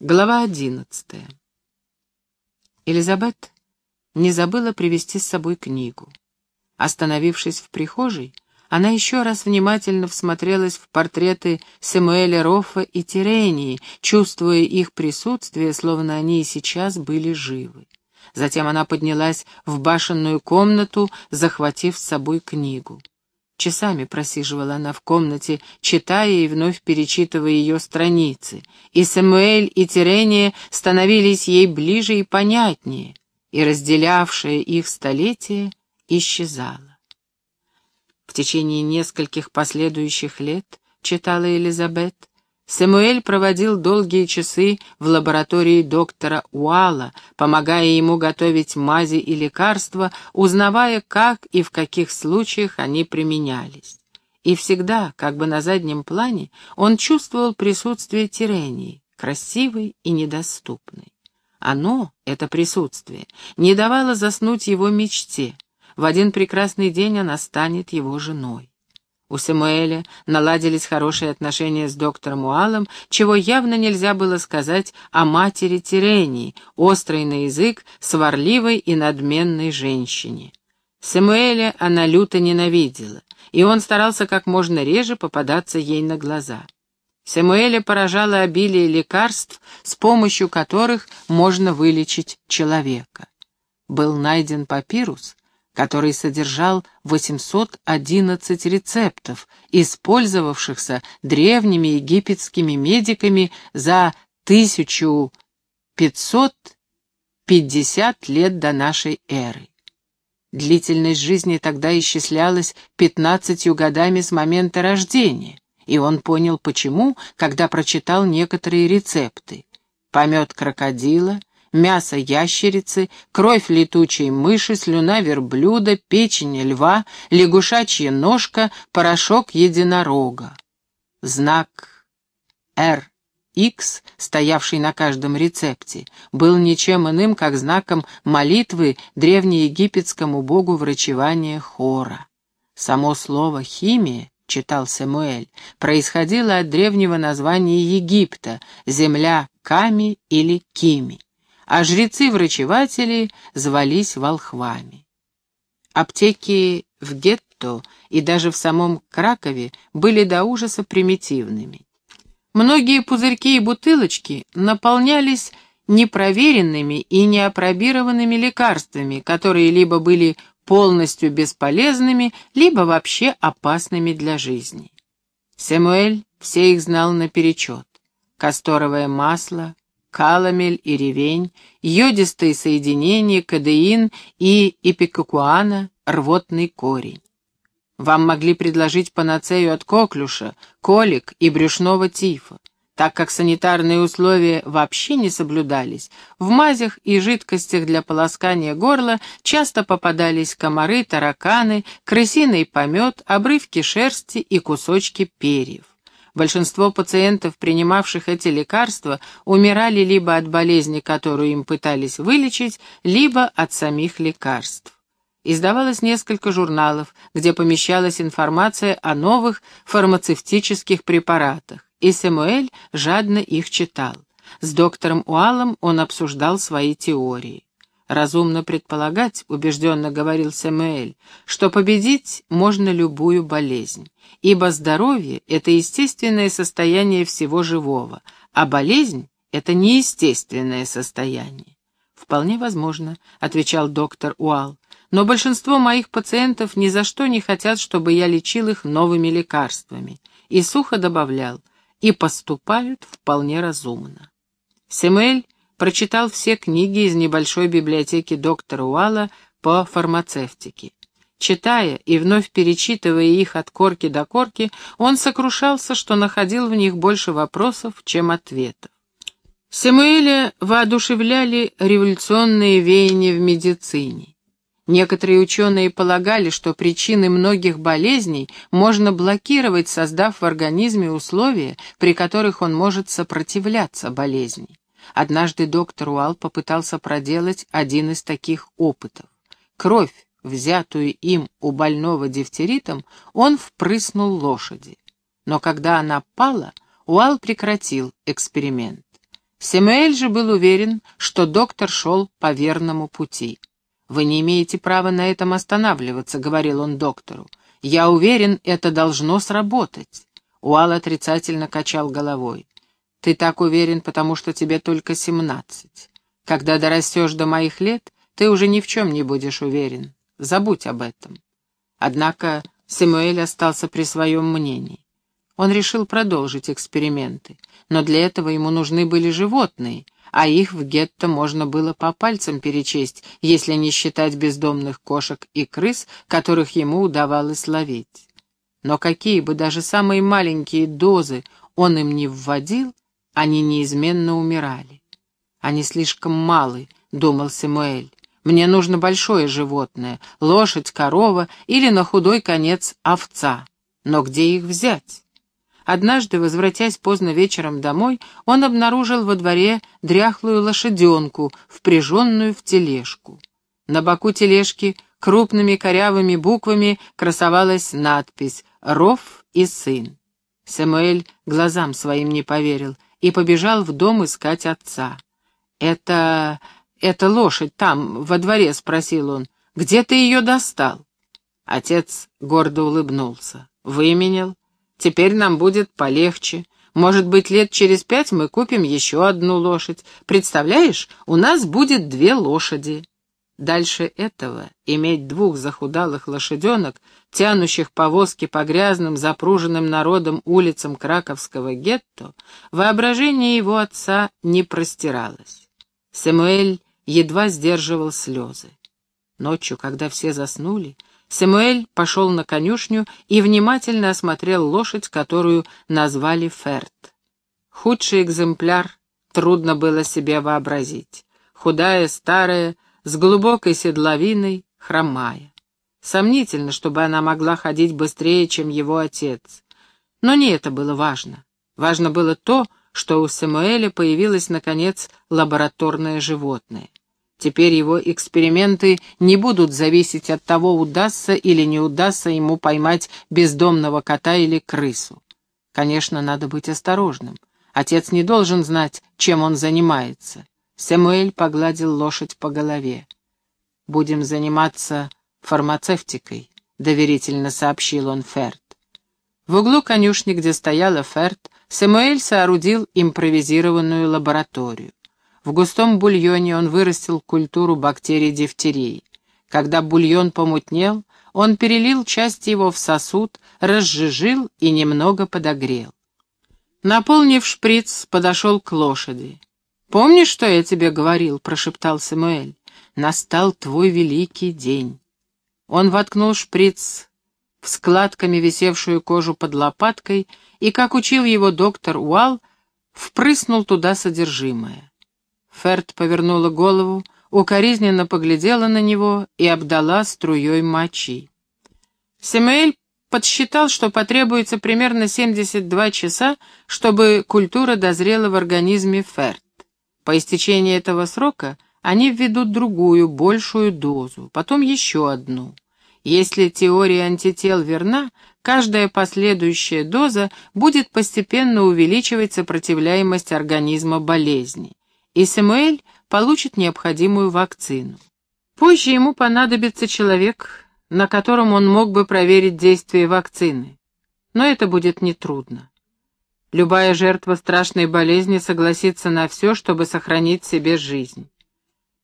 Глава одиннадцатая. Элизабет не забыла привезти с собой книгу. Остановившись в прихожей, она еще раз внимательно всмотрелась в портреты Самуэля Роффа и Тирении, чувствуя их присутствие, словно они и сейчас были живы. Затем она поднялась в башенную комнату, захватив с собой книгу. Часами просиживала она в комнате, читая и вновь перечитывая ее страницы, и Самуэль и Тирения становились ей ближе и понятнее, и разделявшее их столетие исчезало. В течение нескольких последующих лет, читала Элизабет, Самуэль проводил долгие часы в лаборатории доктора Уала, помогая ему готовить мази и лекарства, узнавая, как и в каких случаях они применялись. И всегда, как бы на заднем плане, он чувствовал присутствие Тирении, красивой и недоступной. Оно, это присутствие, не давало заснуть его мечте. В один прекрасный день она станет его женой. У Самуэля наладились хорошие отношения с доктором Уалом, чего явно нельзя было сказать о матери Тирении, острой на язык, сварливой и надменной женщине. Самуэля она люто ненавидела, и он старался как можно реже попадаться ей на глаза. Самуэля поражало обилие лекарств, с помощью которых можно вылечить человека. Был найден папирус, который содержал 811 рецептов, использовавшихся древними египетскими медиками за 1550 лет до нашей эры. Длительность жизни тогда исчислялась 15 годами с момента рождения, и он понял почему, когда прочитал некоторые рецепты. Помет крокодила — мясо ящерицы, кровь летучей мыши, слюна верблюда, печень льва, лягушачья ножка, порошок единорога. Знак RX, стоявший на каждом рецепте, был ничем иным, как знаком молитвы древнеегипетскому богу врачевания Хора. Само слово «химия» — читал Самуэль, происходило от древнего названия Египта — земля Ками или Кими а жрецы-врачеватели звались волхвами. Аптеки в гетто и даже в самом Кракове были до ужаса примитивными. Многие пузырьки и бутылочки наполнялись непроверенными и неопробированными лекарствами, которые либо были полностью бесполезными, либо вообще опасными для жизни. Самуэль все их знал наперечет. Касторовое масло, каламель и ревень, йодистые соединения, кадеин и эпикокуана, рвотный корень. Вам могли предложить панацею от коклюша, колик и брюшного тифа. Так как санитарные условия вообще не соблюдались, в мазях и жидкостях для полоскания горла часто попадались комары, тараканы, крысиный помет, обрывки шерсти и кусочки перьев. Большинство пациентов, принимавших эти лекарства, умирали либо от болезни, которую им пытались вылечить, либо от самих лекарств. Издавалось несколько журналов, где помещалась информация о новых фармацевтических препаратах, и Самуэль жадно их читал. С доктором Уалом он обсуждал свои теории. «Разумно предполагать», — убежденно говорил Сэмюэль, «что победить можно любую болезнь, ибо здоровье — это естественное состояние всего живого, а болезнь — это неестественное состояние». «Вполне возможно», — отвечал доктор Уал, «но большинство моих пациентов ни за что не хотят, чтобы я лечил их новыми лекарствами». И сухо добавлял, «и поступают вполне разумно». Сэмюэль прочитал все книги из небольшой библиотеки доктора Уалла по фармацевтике. Читая и вновь перечитывая их от корки до корки, он сокрушался, что находил в них больше вопросов, чем ответов. Самуэля воодушевляли революционные веяния в медицине. Некоторые ученые полагали, что причины многих болезней можно блокировать, создав в организме условия, при которых он может сопротивляться болезни. Однажды доктор Уал попытался проделать один из таких опытов. Кровь, взятую им у больного дифтеритом, он впрыснул лошади. Но когда она пала, Уал прекратил эксперимент. Семуэль же был уверен, что доктор шел по верному пути. «Вы не имеете права на этом останавливаться», — говорил он доктору. «Я уверен, это должно сработать». Уал отрицательно качал головой. «Ты так уверен, потому что тебе только семнадцать. Когда дорастешь до моих лет, ты уже ни в чем не будешь уверен. Забудь об этом». Однако Самуэль остался при своем мнении. Он решил продолжить эксперименты, но для этого ему нужны были животные, а их в гетто можно было по пальцам перечесть, если не считать бездомных кошек и крыс, которых ему удавалось ловить. Но какие бы даже самые маленькие дозы он им не вводил, они неизменно умирали. «Они слишком малы», — думал Самуэль. «Мне нужно большое животное, лошадь, корова или, на худой конец, овца. Но где их взять?» Однажды, возвратясь поздно вечером домой, он обнаружил во дворе дряхлую лошаденку, впряженную в тележку. На боку тележки крупными корявыми буквами красовалась надпись «Ров и сын». Самуэль глазам своим не поверил и побежал в дом искать отца. «Это... это лошадь там, во дворе?» — спросил он. «Где ты ее достал?» Отец гордо улыбнулся. «Выменял. Теперь нам будет полегче. Может быть, лет через пять мы купим еще одну лошадь. Представляешь, у нас будет две лошади. Дальше этого иметь двух захудалых лошаденок, тянущих повозки по грязным, запруженным народом улицам краковского гетто, воображение его отца не простиралось. Самуэль едва сдерживал слезы. Ночью, когда все заснули, Самуэль пошел на конюшню и внимательно осмотрел лошадь, которую назвали Ферт. Худший экземпляр трудно было себе вообразить. Худая, старая, с глубокой седловиной, хромая. Сомнительно, чтобы она могла ходить быстрее, чем его отец. Но не это было важно. Важно было то, что у Самуэля появилось, наконец, лабораторное животное. Теперь его эксперименты не будут зависеть от того, удастся или не удастся ему поймать бездомного кота или крысу. Конечно, надо быть осторожным. Отец не должен знать, чем он занимается. Самуэль погладил лошадь по голове. «Будем заниматься фармацевтикой», — доверительно сообщил он Ферд. В углу конюшни, где стояла Ферд, Самуэль соорудил импровизированную лабораторию. В густом бульоне он вырастил культуру бактерий дифтерии. Когда бульон помутнел, он перелил часть его в сосуд, разжижил и немного подогрел. Наполнив шприц, подошел к лошади. «Помнишь, что я тебе говорил?» — прошептал Самуэль. «Настал твой великий день». Он воткнул шприц в складками висевшую кожу под лопаткой и, как учил его доктор Уал, впрыснул туда содержимое. Ферд повернула голову, укоризненно поглядела на него и обдала струей мочи. Семуэль подсчитал, что потребуется примерно 72 часа, чтобы культура дозрела в организме Ферд. По истечении этого срока они введут другую, большую дозу, потом еще одну. Если теория антител верна, каждая последующая доза будет постепенно увеличивать сопротивляемость организма болезни и Самуэль получит необходимую вакцину. Позже ему понадобится человек, на котором он мог бы проверить действие вакцины. Но это будет нетрудно. Любая жертва страшной болезни согласится на все, чтобы сохранить себе жизнь.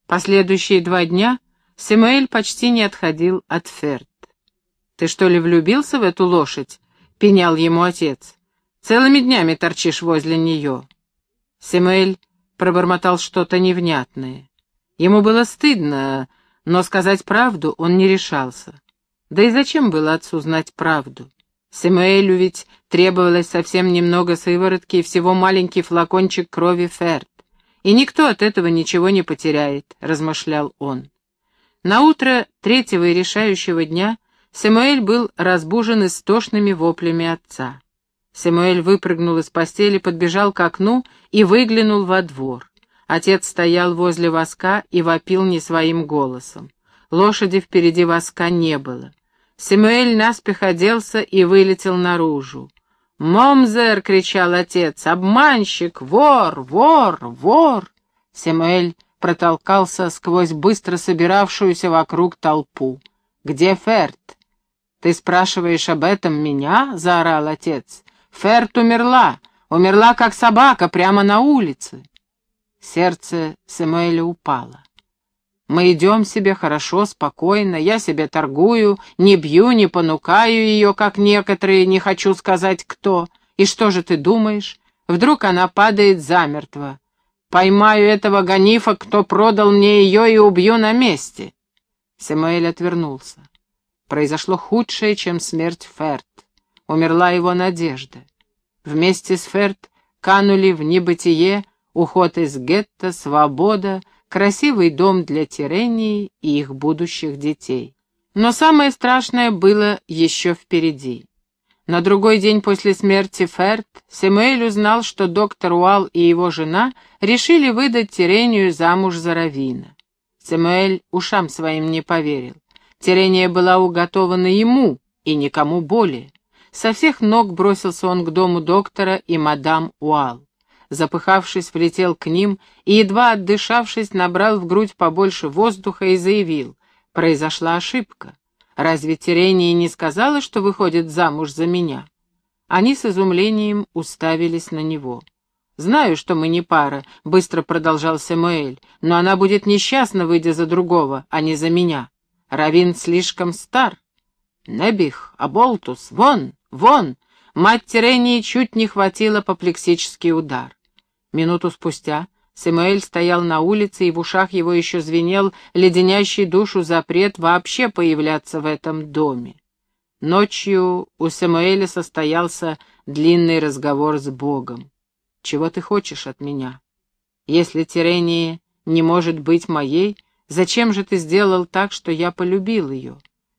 Последующие два дня Самуэль почти не отходил от Ферд. «Ты что ли влюбился в эту лошадь?» — пенял ему отец. «Целыми днями торчишь возле нее». Самуэль пробормотал что-то невнятное. Ему было стыдно, но сказать правду он не решался. Да и зачем было отцу знать правду? Самуэлю ведь требовалось совсем немного сыворотки и всего маленький флакончик крови Ферд. И никто от этого ничего не потеряет, размышлял он. На утро третьего и решающего дня Самуэль был разбужен истошными воплями отца. Самуэль выпрыгнул из постели, подбежал к окну и выглянул во двор. Отец стоял возле воска и вопил не своим голосом. Лошади впереди воска не было. Самуэль наспех оделся и вылетел наружу. «Момзер!» — кричал отец. «Обманщик! Вор! Вор! Вор!» Семуэль протолкался сквозь быстро собиравшуюся вокруг толпу. «Где Ферт?» «Ты спрашиваешь об этом меня?» — заорал отец. «Ферт умерла! Умерла, как собака, прямо на улице!» Сердце Самуэля упало. Мы идем себе хорошо, спокойно, я себе торгую, не бью, не понукаю ее, как некоторые, не хочу сказать кто. И что же ты думаешь? Вдруг она падает замертво. Поймаю этого Ганифа, кто продал мне ее, и убью на месте. Самуэль отвернулся. Произошло худшее, чем смерть Ферт. Умерла его надежда. Вместе с Ферт канули в небытие уход из гетто, свобода, красивый дом для Тирении и их будущих детей. Но самое страшное было еще впереди. На другой день после смерти Ферт Семуэль узнал, что доктор Уал и его жена решили выдать Тирению замуж за Равина. Семуэль ушам своим не поверил. Тирения была уготована ему и никому более. Со всех ног бросился он к дому доктора и мадам Уал запыхавшись, влетел к ним и, едва отдышавшись, набрал в грудь побольше воздуха и заявил. Произошла ошибка. Разве Терения не сказала, что выходит замуж за меня? Они с изумлением уставились на него. «Знаю, что мы не пара», — быстро продолжал Самуэль, «но она будет несчастна, выйдя за другого, а не за меня. Равин слишком стар». «Небих, Аболтус, вон, вон!» Мать Терении чуть не хватила апоплексический удар. Минуту спустя Самуэль стоял на улице, и в ушах его еще звенел леденящий душу запрет вообще появляться в этом доме. Ночью у Самуэля состоялся длинный разговор с Богом. «Чего ты хочешь от меня? Если Тирения не может быть моей, зачем же ты сделал так, что я полюбил ее?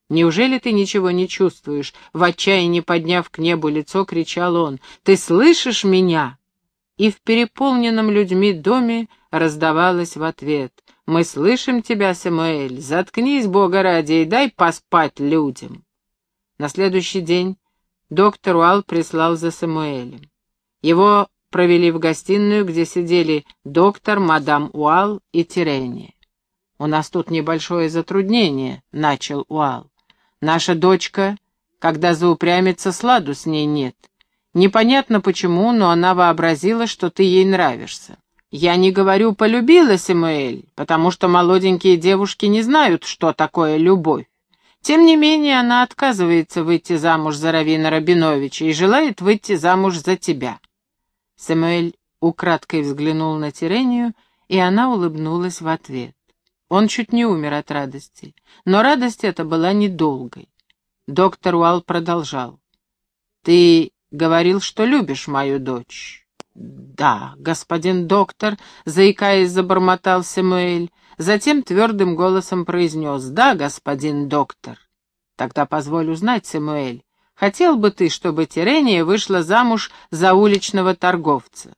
Неужели ты ничего не чувствуешь?» В отчаянии подняв к небу лицо, кричал он. «Ты слышишь меня?» И в переполненном людьми доме раздавалось в ответ. «Мы слышим тебя, Самуэль, заткнись, Бога ради, и дай поспать людям». На следующий день доктор Уал прислал за Самуэлем. Его провели в гостиную, где сидели доктор, мадам Уал и Тирения. «У нас тут небольшое затруднение», — начал Уал. «Наша дочка, когда заупрямится, сладу с ней нет. Непонятно почему, но она вообразила, что ты ей нравишься. Я не говорю «полюбила, Самуэль», потому что молоденькие девушки не знают, что такое любовь. Тем не менее, она отказывается выйти замуж за Равина Рабиновича и желает выйти замуж за тебя. Самуэль украдкой взглянул на Тирению, и она улыбнулась в ответ. Он чуть не умер от радости, но радость эта была недолгой. Доктор Уалл продолжал. «Ты Говорил, что любишь мою дочь. Да, господин доктор, заикаясь, забормотал Самуэль. Затем твердым голосом произнес «Да, господин доктор». Тогда позволь узнать, Самуэль, хотел бы ты, чтобы Терения вышла замуж за уличного торговца?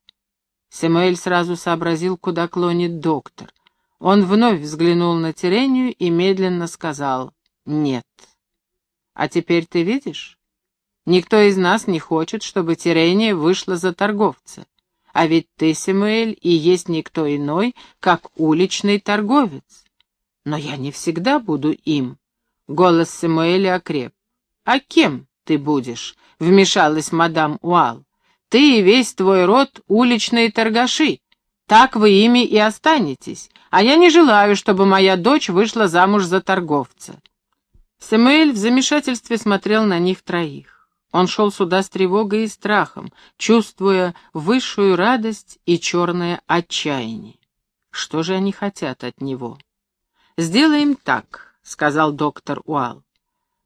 Самуэль сразу сообразил, куда клонит доктор. Он вновь взглянул на Терению и медленно сказал «Нет». «А теперь ты видишь? Никто из нас не хочет, чтобы Тирения вышла за торговца. А ведь ты, Самуэль, и есть никто иной, как уличный торговец. Но я не всегда буду им. Голос Самуэля окреп. А кем ты будешь? Вмешалась мадам Уал. Ты и весь твой род уличные торгаши. Так вы ими и останетесь. А я не желаю, чтобы моя дочь вышла замуж за торговца. Самуэль в замешательстве смотрел на них троих. Он шел сюда с тревогой и страхом, чувствуя высшую радость и черное отчаяние. Что же они хотят от него? «Сделаем так», — сказал доктор Уал.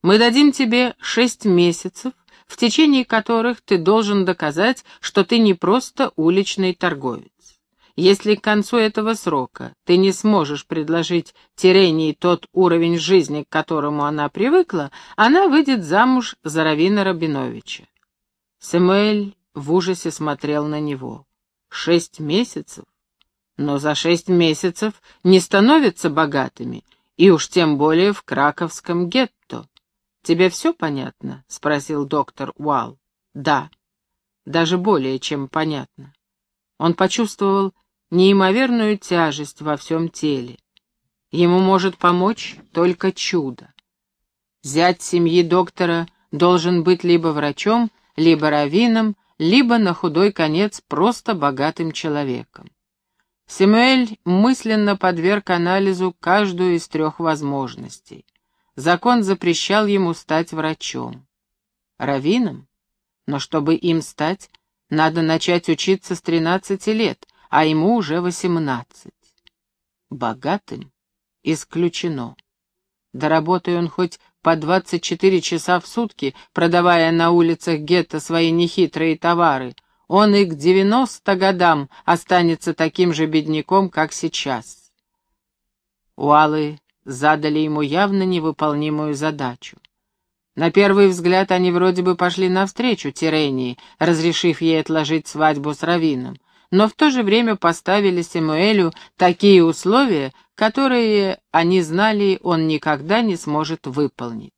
«Мы дадим тебе шесть месяцев, в течение которых ты должен доказать, что ты не просто уличный торговец. Если к концу этого срока ты не сможешь предложить Терении тот уровень жизни, к которому она привыкла, она выйдет замуж за Равина Рабиновича. Самуэль в ужасе смотрел на него. Шесть месяцев? Но за шесть месяцев не становятся богатыми, и уж тем более в краковском гетто. «Тебе все понятно?» — спросил доктор Уал. «Да». даже более чем понятно. Он почувствовал неимоверную тяжесть во всем теле. Ему может помочь только чудо. Зять семьи доктора должен быть либо врачом, либо раввином, либо на худой конец просто богатым человеком. Сэмюэль мысленно подверг анализу каждую из трех возможностей. Закон запрещал ему стать врачом. Раввином? Но чтобы им стать, надо начать учиться с 13 лет, а ему уже 18. Богатым? Исключено. Доработай он хоть по 24 часа в сутки, продавая на улицах гетто свои нехитрые товары, он и к 90 годам останется таким же бедняком, как сейчас. Уалы задали ему явно невыполнимую задачу. На первый взгляд они вроде бы пошли навстречу Тирении, разрешив ей отложить свадьбу с Равином, но в то же время поставили Самуэлю такие условия, которые, они знали, он никогда не сможет выполнить.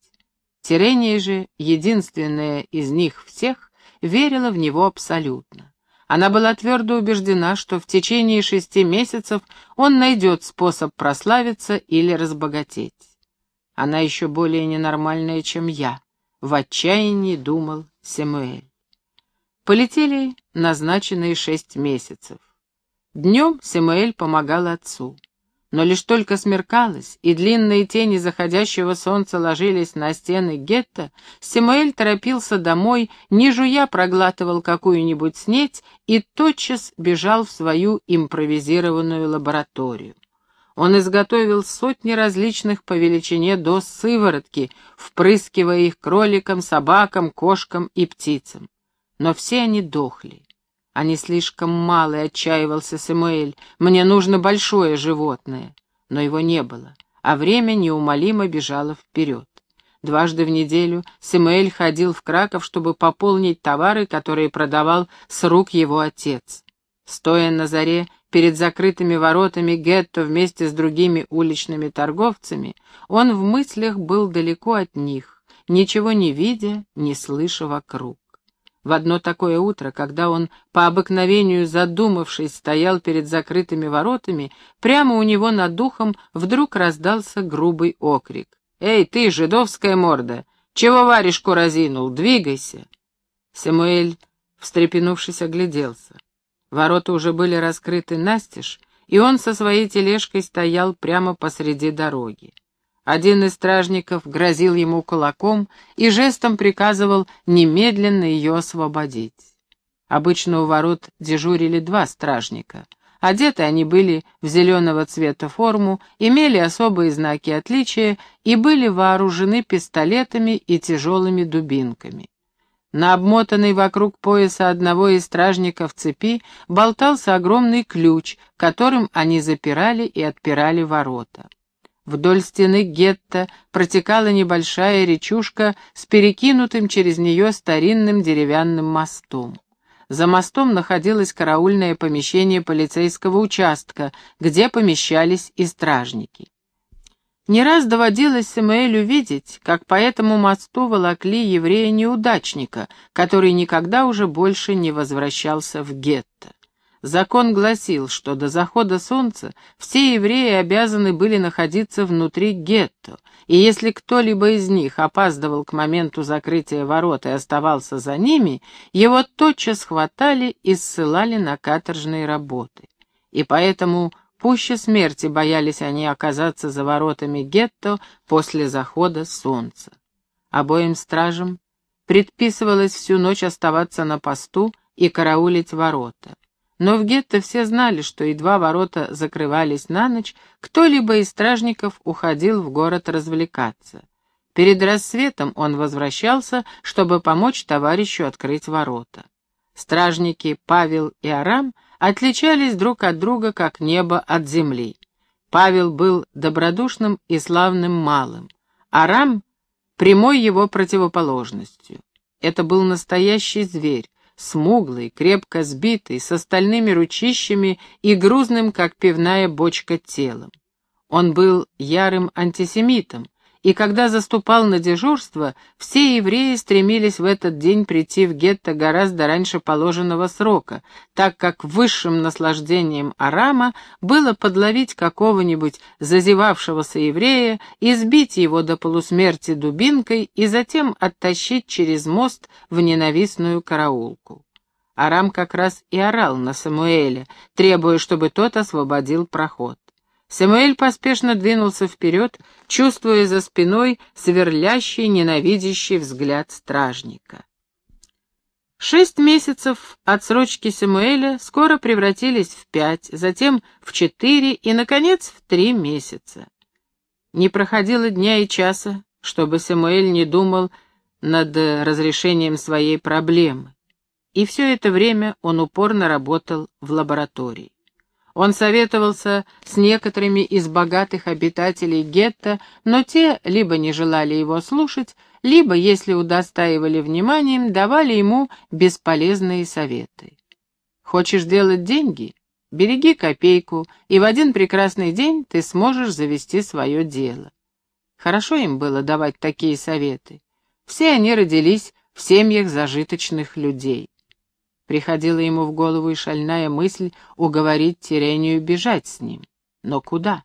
Тирения же, единственная из них всех, верила в него абсолютно. Она была твердо убеждена, что в течение шести месяцев он найдет способ прославиться или разбогатеть. Она еще более ненормальная, чем я, в отчаянии думал Семуэль. Полетели назначенные шесть месяцев. Днем Семуэль помогал отцу. Но лишь только смеркалось, и длинные тени заходящего солнца ложились на стены гетто, Семуэль торопился домой, не жуя проглатывал какую-нибудь снеть и тотчас бежал в свою импровизированную лабораторию. Он изготовил сотни различных по величине доз сыворотки, впрыскивая их кроликам, собакам, кошкам и птицам. Но все они дохли. Они слишком малы, отчаивался Самуэль. Мне нужно большое животное. Но его не было, а время неумолимо бежало вперед. Дважды в неделю Самуэль ходил в Краков, чтобы пополнить товары, которые продавал с рук его отец. Стоя на заре перед закрытыми воротами гетто вместе с другими уличными торговцами, он в мыслях был далеко от них, ничего не видя, не слыша вокруг. В одно такое утро, когда он, по обыкновению задумавшись, стоял перед закрытыми воротами, прямо у него над духом вдруг раздался грубый окрик. «Эй, ты, жидовская морда! Чего варежку разинул? Двигайся!» Самуэль, встрепенувшись, огляделся. Ворота уже были раскрыты настежь, и он со своей тележкой стоял прямо посреди дороги. Один из стражников грозил ему кулаком и жестом приказывал немедленно ее освободить. Обычно у ворот дежурили два стражника. Одеты они были в зеленого цвета форму, имели особые знаки отличия и были вооружены пистолетами и тяжелыми дубинками. На обмотанной вокруг пояса одного из стражников цепи болтался огромный ключ, которым они запирали и отпирали ворота. Вдоль стены гетто протекала небольшая речушка с перекинутым через нее старинным деревянным мостом. За мостом находилось караульное помещение полицейского участка, где помещались и стражники. Не раз доводилось Самуэлю видеть, как по этому мосту волокли еврея-неудачника, который никогда уже больше не возвращался в гетто. Закон гласил, что до захода солнца все евреи обязаны были находиться внутри гетто, и если кто-либо из них опаздывал к моменту закрытия ворот и оставался за ними, его тотчас хватали и ссылали на каторжные работы. И поэтому пуще смерти боялись они оказаться за воротами гетто после захода солнца. Обоим стражам предписывалось всю ночь оставаться на посту и караулить ворота. Но в гетто все знали, что едва ворота закрывались на ночь, кто-либо из стражников уходил в город развлекаться. Перед рассветом он возвращался, чтобы помочь товарищу открыть ворота. Стражники Павел и Арам отличались друг от друга, как небо от земли. Павел был добродушным и славным малым, Арам — прямой его противоположностью. Это был настоящий зверь, смуглый, крепко сбитый, с остальными ручищами и грузным, как пивная бочка, телом. Он был ярым антисемитом и когда заступал на дежурство, все евреи стремились в этот день прийти в гетто гораздо раньше положенного срока, так как высшим наслаждением Арама было подловить какого-нибудь зазевавшегося еврея, избить его до полусмерти дубинкой и затем оттащить через мост в ненавистную караулку. Арам как раз и орал на Самуэля, требуя, чтобы тот освободил проход. Самуэль поспешно двинулся вперед, чувствуя за спиной сверлящий, ненавидящий взгляд стражника. Шесть месяцев отсрочки Самуэля скоро превратились в пять, затем в четыре и, наконец, в три месяца. Не проходило дня и часа, чтобы Самуэль не думал над разрешением своей проблемы. И все это время он упорно работал в лаборатории. Он советовался с некоторыми из богатых обитателей гетто, но те либо не желали его слушать, либо, если удостаивали вниманием, давали ему бесполезные советы. Хочешь делать деньги? Береги копейку, и в один прекрасный день ты сможешь завести свое дело. Хорошо им было давать такие советы. Все они родились в семьях зажиточных людей. Приходила ему в голову и шальная мысль уговорить Тирению бежать с ним. Но куда?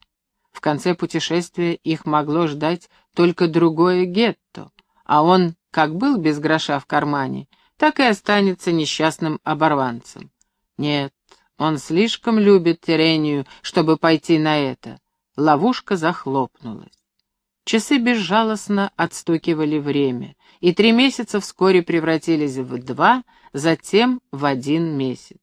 В конце путешествия их могло ждать только другое гетто, а он как был без гроша в кармане, так и останется несчастным оборванцем. Нет, он слишком любит Тирению, чтобы пойти на это. Ловушка захлопнулась. Часы безжалостно отстукивали время, и три месяца вскоре превратились в два, затем в один месяц.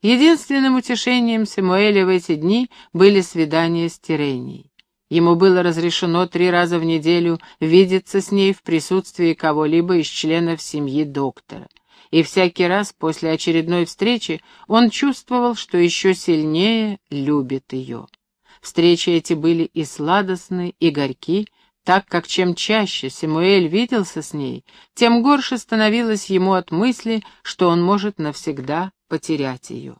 Единственным утешением Самуэля в эти дни были свидания с Тиренией. Ему было разрешено три раза в неделю видеться с ней в присутствии кого-либо из членов семьи доктора. И всякий раз после очередной встречи он чувствовал, что еще сильнее любит ее. Встречи эти были и сладостны, и горьки, так как чем чаще Самуэль виделся с ней, тем горше становилось ему от мысли, что он может навсегда потерять ее.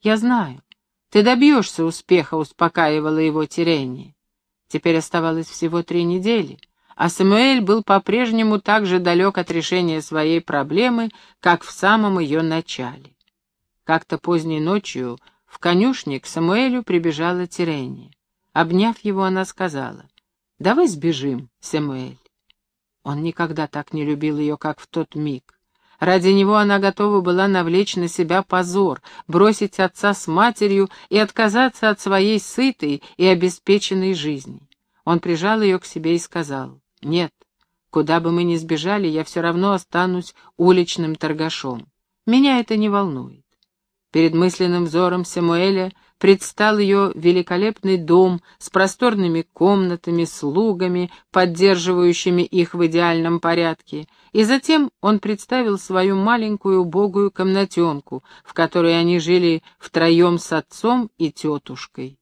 «Я знаю, ты добьешься успеха», — успокаивало его терение. Теперь оставалось всего три недели, а Самуэль был по-прежнему так же далек от решения своей проблемы, как в самом ее начале. Как-то поздней ночью в конюшне к Самуэлю прибежала Тирения. Обняв его, она сказала — Давай сбежим, Самуэль. Он никогда так не любил ее, как в тот миг. Ради него она готова была навлечь на себя позор, бросить отца с матерью и отказаться от своей сытой и обеспеченной жизни. Он прижал ее к себе и сказал, «Нет, куда бы мы ни сбежали, я все равно останусь уличным торгашом. Меня это не волнует». Перед мысленным взором Самуэля предстал ее великолепный дом с просторными комнатами, слугами, поддерживающими их в идеальном порядке, и затем он представил свою маленькую убогую комнатенку, в которой они жили втроем с отцом и тетушкой.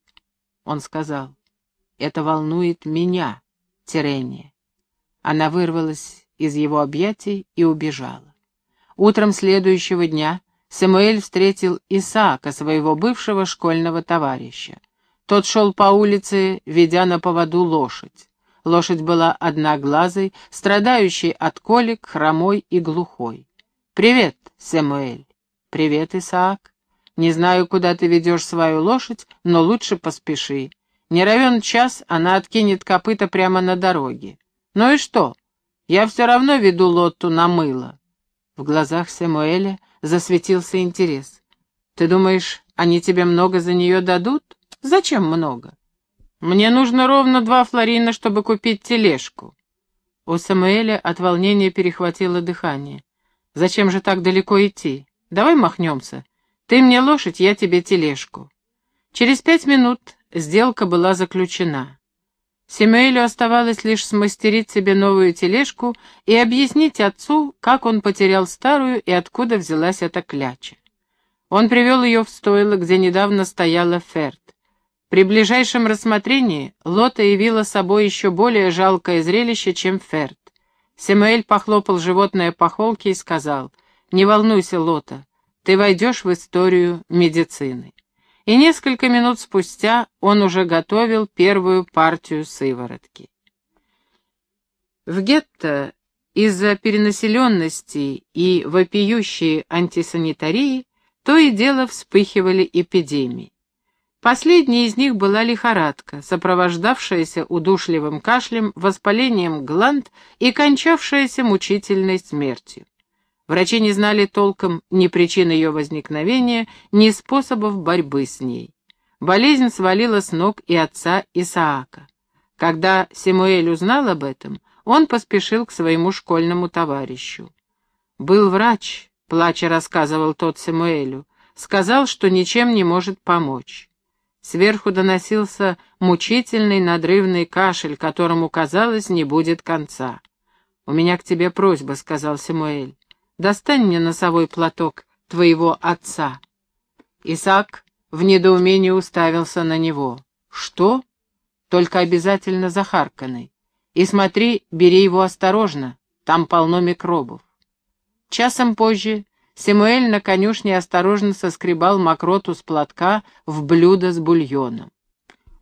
Он сказал, «Это волнует меня, Терения». Она вырвалась из его объятий и убежала. Утром следующего дня Самуэль встретил Исаака, своего бывшего школьного товарища. Тот шел по улице, ведя на поводу лошадь. Лошадь была одноглазой, страдающей от колик, хромой и глухой. «Привет, Самуэль!» «Привет, Исаак!» «Не знаю, куда ты ведешь свою лошадь, но лучше поспеши. Не равен час, она откинет копыта прямо на дороге. Ну и что? Я все равно веду Лотту на мыло». В глазах Самуэля засветился интерес. «Ты думаешь, они тебе много за нее дадут? Зачем много? Мне нужно ровно два флорина, чтобы купить тележку». У Самуэля от волнения перехватило дыхание. «Зачем же так далеко идти? Давай махнемся. Ты мне лошадь, я тебе тележку». Через пять минут сделка была заключена. Семуэлю оставалось лишь смастерить себе новую тележку и объяснить отцу, как он потерял старую и откуда взялась эта кляча. Он привел ее в стойло, где недавно стояла Ферд. При ближайшем рассмотрении Лота явила собой еще более жалкое зрелище, чем Ферд. Семуэль похлопал животное по холке и сказал, «Не волнуйся, Лота, ты войдешь в историю медицины» и несколько минут спустя он уже готовил первую партию сыворотки. В гетто из-за перенаселенности и вопиющей антисанитарии то и дело вспыхивали эпидемии. Последней из них была лихорадка, сопровождавшаяся удушливым кашлем, воспалением гланд и кончавшаяся мучительной смертью. Врачи не знали толком ни причин ее возникновения, ни способов борьбы с ней. Болезнь свалила с ног и отца Исаака. Когда Симуэль узнал об этом, он поспешил к своему школьному товарищу. «Был врач», — плача рассказывал тот Симуэлю, — «сказал, что ничем не может помочь». Сверху доносился мучительный надрывный кашель, которому, казалось, не будет конца. «У меня к тебе просьба», — сказал Симуэль. «Достань мне носовой платок твоего отца». Исаак в недоумении уставился на него. «Что?» «Только обязательно захарканный. И смотри, бери его осторожно, там полно микробов». Часом позже Самуэль на конюшне осторожно соскребал мокроту с платка в блюдо с бульоном.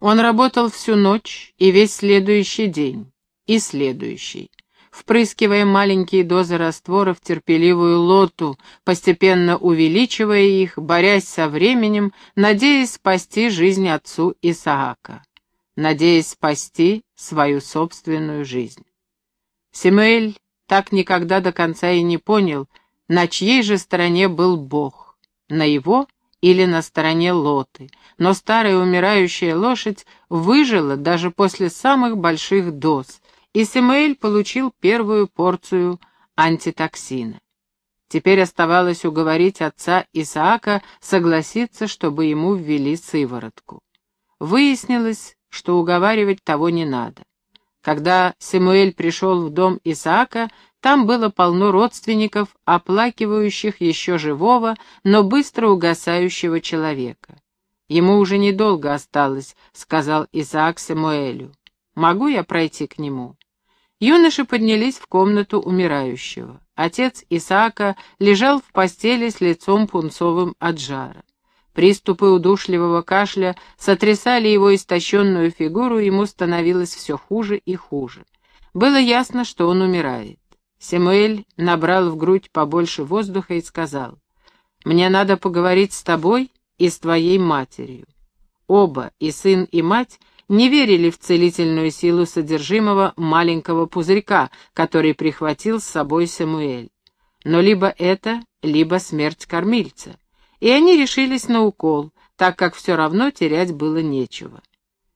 Он работал всю ночь и весь следующий день, и следующий, впрыскивая маленькие дозы раствора в терпеливую лоту, постепенно увеличивая их, борясь со временем, надеясь спасти жизнь отцу Исаака, надеясь спасти свою собственную жизнь. Семуэль так никогда до конца и не понял, на чьей же стороне был Бог, на его или на стороне Лоты, но старая умирающая лошадь выжила даже после самых больших доз, и Самуэль получил первую порцию антитоксина. Теперь оставалось уговорить отца Исаака согласиться, чтобы ему ввели сыворотку. Выяснилось, что уговаривать того не надо. Когда Самуэль пришел в дом Исаака, там было полно родственников, оплакивающих еще живого, но быстро угасающего человека. «Ему уже недолго осталось», — сказал Исаак Самуэлю. «Могу я пройти к нему?» Юноши поднялись в комнату умирающего. Отец Исаака лежал в постели с лицом пунцовым от жара. Приступы удушливого кашля сотрясали его истощенную фигуру, ему становилось все хуже и хуже. Было ясно, что он умирает. Семуэль набрал в грудь побольше воздуха и сказал, «Мне надо поговорить с тобой и с твоей матерью». Оба, и сын, и мать, не верили в целительную силу содержимого маленького пузырька, который прихватил с собой Самуэль. Но либо это, либо смерть кормильца. И они решились на укол, так как все равно терять было нечего.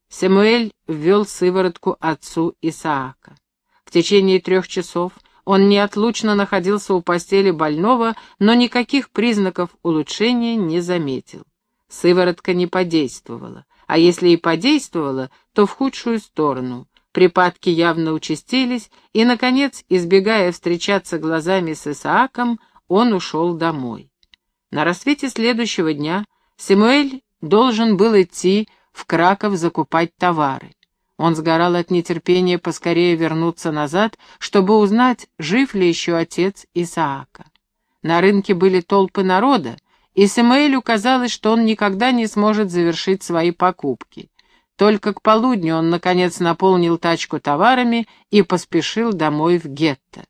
Самуэль ввел сыворотку отцу Исаака. В течение трех часов он неотлучно находился у постели больного, но никаких признаков улучшения не заметил. Сыворотка не подействовала, а если и подействовала, то в худшую сторону. Припадки явно участились, и, наконец, избегая встречаться глазами с Исааком, он ушел домой. На рассвете следующего дня Самуэль должен был идти в Краков закупать товары. Он сгорал от нетерпения поскорее вернуться назад, чтобы узнать, жив ли еще отец Исаака. На рынке были толпы народа, и Самуэлю казалось, что он никогда не сможет завершить свои покупки. Только к полудню он, наконец, наполнил тачку товарами и поспешил домой в гетто.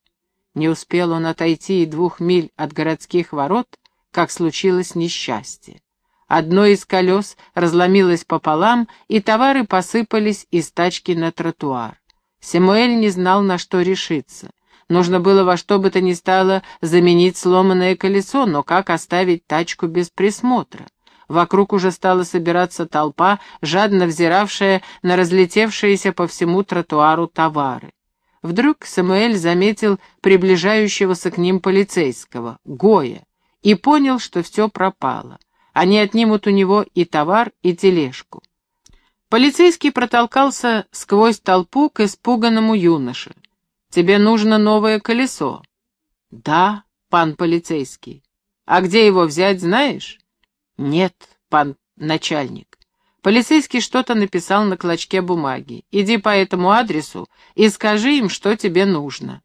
Не успел он отойти и двух миль от городских ворот, как случилось несчастье. Одно из колес разломилось пополам, и товары посыпались из тачки на тротуар. Самуэль не знал, на что решиться. Нужно было во что бы то ни стало заменить сломанное колесо, но как оставить тачку без присмотра? Вокруг уже стала собираться толпа, жадно взиравшая на разлетевшиеся по всему тротуару товары. Вдруг Самуэль заметил приближающегося к ним полицейского, Гоя, и понял, что все пропало. Они отнимут у него и товар, и тележку. Полицейский протолкался сквозь толпу к испуганному юноше. «Тебе нужно новое колесо». «Да, пан полицейский. А где его взять, знаешь?» «Нет, пан начальник». Полицейский что-то написал на клочке бумаги. «Иди по этому адресу и скажи им, что тебе нужно».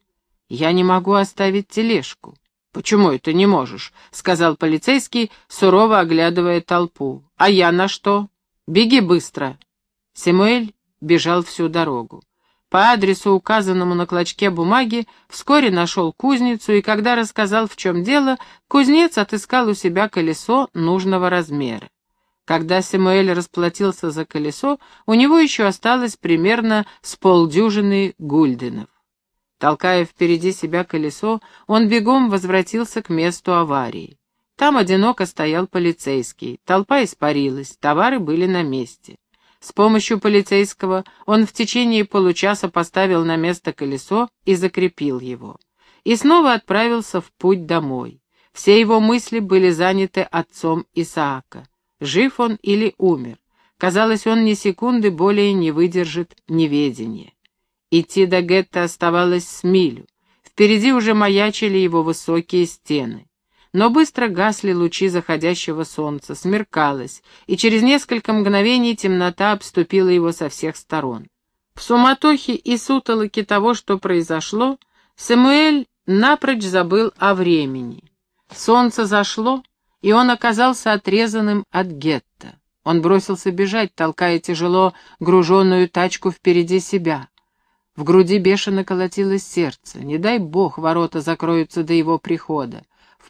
«Я не могу оставить тележку». «Почему это не можешь?» — сказал полицейский, сурово оглядывая толпу. «А я на что? Беги быстро!» Семуэль бежал всю дорогу. По адресу, указанному на клочке бумаги, вскоре нашел кузницу, и когда рассказал, в чем дело, кузнец отыскал у себя колесо нужного размера. Когда Самуэль расплатился за колесо, у него еще осталось примерно с полдюжины гульденов. Толкая впереди себя колесо, он бегом возвратился к месту аварии. Там одиноко стоял полицейский, толпа испарилась, товары были на месте. С помощью полицейского он в течение получаса поставил на место колесо и закрепил его. И снова отправился в путь домой. Все его мысли были заняты отцом Исаака. Жив он или умер? Казалось, он ни секунды более не выдержит неведения. Идти до гетто оставалось с милю. Впереди уже маячили его высокие стены. Но быстро гасли лучи заходящего солнца, смеркалось, и через несколько мгновений темнота обступила его со всех сторон. В суматохе и сутолоке того, что произошло, Самуэль напрочь забыл о времени. Солнце зашло, и он оказался отрезанным от гетто. Он бросился бежать, толкая тяжело груженную тачку впереди себя. В груди бешено колотилось сердце. Не дай бог ворота закроются до его прихода.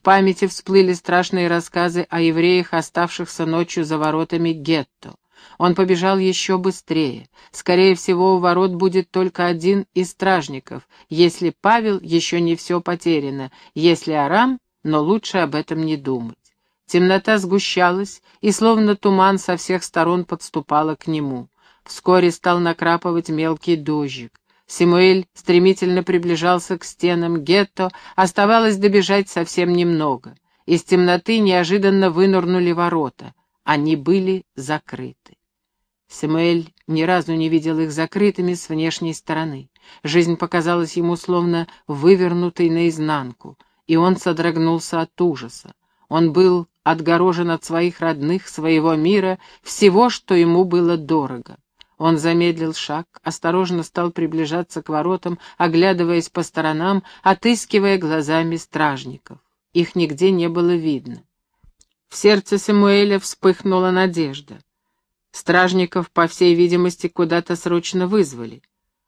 Памяти всплыли страшные рассказы о евреях, оставшихся ночью за воротами гетто. Он побежал еще быстрее. Скорее всего, у ворот будет только один из стражников. Если Павел, еще не все потеряно. Если Арам, но лучше об этом не думать. Темнота сгущалась, и словно туман со всех сторон подступала к нему. Вскоре стал накрапывать мелкий дождик. Симуэль стремительно приближался к стенам гетто, оставалось добежать совсем немного. Из темноты неожиданно вынырнули ворота. Они были закрыты. Симуэль ни разу не видел их закрытыми с внешней стороны. Жизнь показалась ему словно вывернутой наизнанку, и он содрогнулся от ужаса. Он был отгорожен от своих родных, своего мира, всего, что ему было дорого. Он замедлил шаг, осторожно стал приближаться к воротам, оглядываясь по сторонам, отыскивая глазами стражников. Их нигде не было видно. В сердце Самуэля вспыхнула надежда. Стражников, по всей видимости, куда-то срочно вызвали.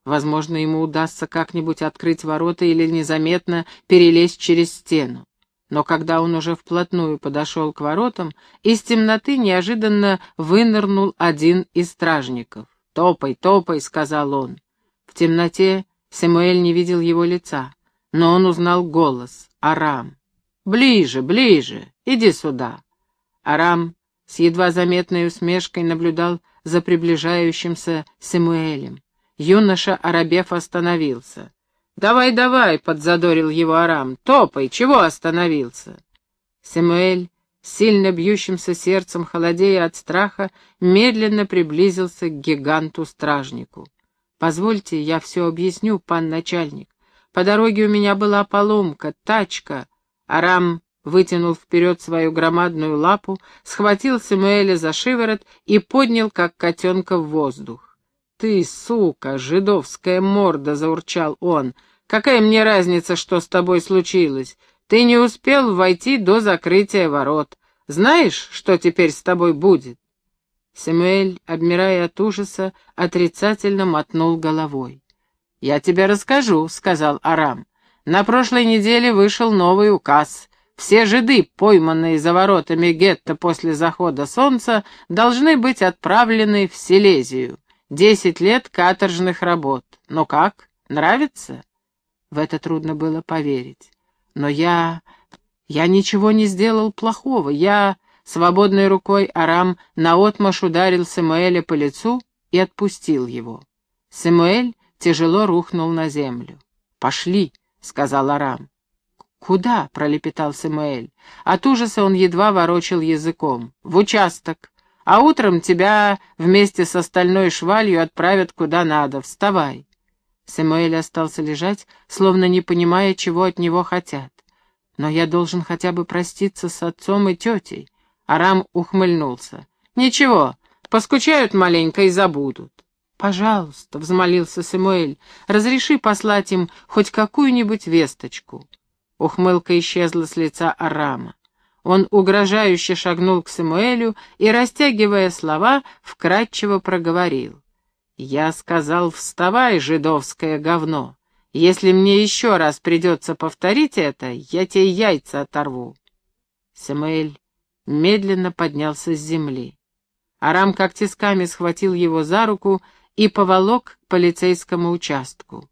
Возможно, ему удастся как-нибудь открыть ворота или незаметно перелезть через стену. Но когда он уже вплотную подошел к воротам, из темноты неожиданно вынырнул один из стражников. «Топай, топай», — сказал он. В темноте Самуэль не видел его лица, но он узнал голос. «Арам». «Ближе, ближе, иди сюда». Арам с едва заметной усмешкой наблюдал за приближающимся Самуэлем. Юноша Арабев остановился. «Давай, давай», — подзадорил его Арам, — «топай, чего остановился?» Самуэль сильно бьющимся сердцем, холодея от страха, медленно приблизился к гиганту-стражнику. «Позвольте, я все объясню, пан начальник. По дороге у меня была поломка, тачка». Арам вытянул вперед свою громадную лапу, схватил Самуэля за шиворот и поднял, как котенка, в воздух. «Ты, сука, жидовская морда!» — заурчал он. «Какая мне разница, что с тобой случилось? Ты не успел войти до закрытия ворот. Знаешь, что теперь с тобой будет?» Самуэль, обмирая от ужаса, отрицательно мотнул головой. «Я тебе расскажу», — сказал Арам. «На прошлой неделе вышел новый указ. Все жиды, пойманные за воротами гетто после захода солнца, должны быть отправлены в Силезию. Десять лет каторжных работ. Ну как, нравится?» В это трудно было поверить. Но я... я ничего не сделал плохого. Я... Свободной рукой Арам наотмашь ударил Самуэля по лицу и отпустил его. Самуэль тяжело рухнул на землю. «Пошли», — сказал Арам. «Куда?» — пролепетал Самуэль. От ужаса он едва ворочил языком. «В участок. А утром тебя вместе с остальной швалью отправят куда надо. Вставай». Самуэль остался лежать, словно не понимая, чего от него хотят. «Но я должен хотя бы проститься с отцом и тетей». Арам ухмыльнулся. «Ничего, поскучают маленько и забудут». «Пожалуйста», — взмолился Самуэль, — «разреши послать им хоть какую-нибудь весточку». Ухмылка исчезла с лица Арама. Он угрожающе шагнул к Самуэлю и, растягивая слова, вкратчиво проговорил. Я сказал, вставай, жидовское говно. Если мне еще раз придется повторить это, я тебе яйца оторву. Самуэль медленно поднялся с земли. Арам как тисками схватил его за руку и поволок к полицейскому участку.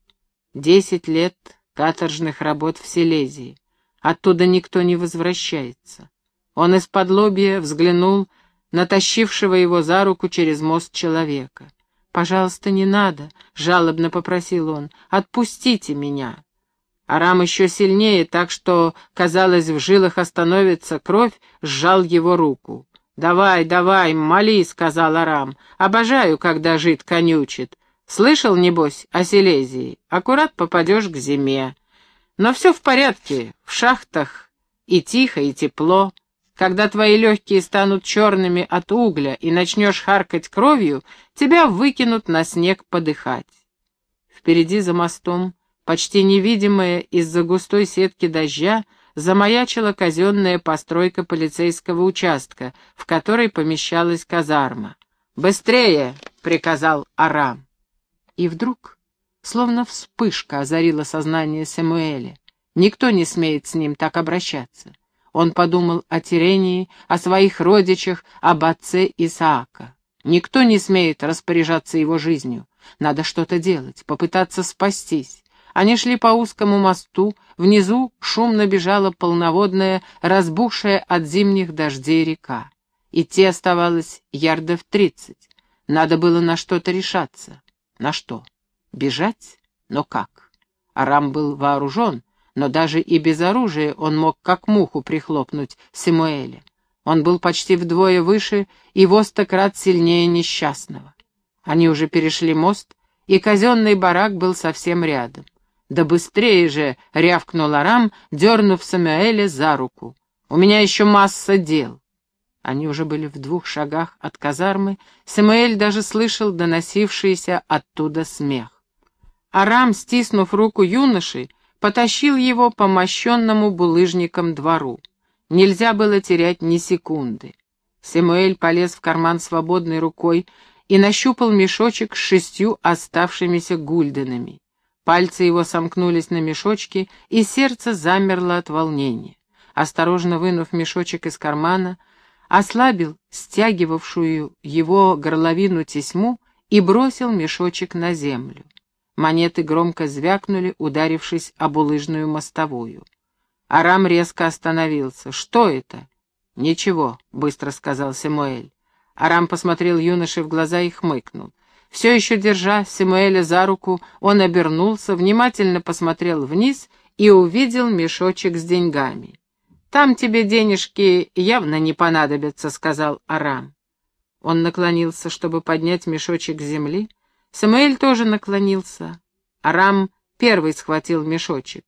Десять лет каторжных работ в Силезии. Оттуда никто не возвращается. Он из-под лобья взглянул на тащившего его за руку через мост человека. «Пожалуйста, не надо», — жалобно попросил он, — «отпустите меня». Арам еще сильнее, так что, казалось, в жилах остановится кровь, сжал его руку. «Давай, давай, моли», — сказал Арам. «Обожаю, когда жид конючит. Слышал, небось, о Силезии? Аккурат попадешь к зиме. Но все в порядке, в шахтах и тихо, и тепло. Когда твои легкие станут черными от угля и начнешь харкать кровью, тебя выкинут на снег подыхать. Впереди за мостом, почти невидимая из-за густой сетки дождя, замаячила казенная постройка полицейского участка, в которой помещалась казарма. «Быстрее!» — приказал Арам. И вдруг, словно вспышка, озарила сознание Самуэля. Никто не смеет с ним так обращаться. Он подумал о Тирении, о своих родичах, об отце Исаака. Никто не смеет распоряжаться его жизнью. Надо что-то делать, попытаться спастись. Они шли по узкому мосту, внизу шумно бежала полноводная, разбухшая от зимних дождей река. Идти оставалось ярдов тридцать. Надо было на что-то решаться. На что? Бежать? Но как? Арам был вооружен, но даже и без оружия он мог как муху прихлопнуть Симуэля. Он был почти вдвое выше и сто крат сильнее несчастного. Они уже перешли мост, и казенный барак был совсем рядом. «Да быстрее же!» — рявкнул Арам, дернув Самуэля за руку. «У меня еще масса дел». Они уже были в двух шагах от казармы, Самуэль даже слышал доносившийся оттуда смех. Арам, стиснув руку юноши, потащил его по мощенному булыжникам двору. Нельзя было терять ни секунды. Самуэль полез в карман свободной рукой и нащупал мешочек с шестью оставшимися гульденами. Пальцы его сомкнулись на мешочке, и сердце замерло от волнения. Осторожно вынув мешочек из кармана, ослабил стягивавшую его горловину тесьму и бросил мешочек на землю. Монеты громко звякнули, ударившись об улыжную мостовую. Арам резко остановился. «Что это?» «Ничего», — быстро сказал Самуэль. Арам посмотрел юноше в глаза и хмыкнул. Все еще держа Самуэля за руку, он обернулся, внимательно посмотрел вниз и увидел мешочек с деньгами. «Там тебе денежки явно не понадобятся», — сказал Арам. Он наклонился, чтобы поднять мешочек с земли. Самуэль тоже наклонился. Арам первый схватил мешочек.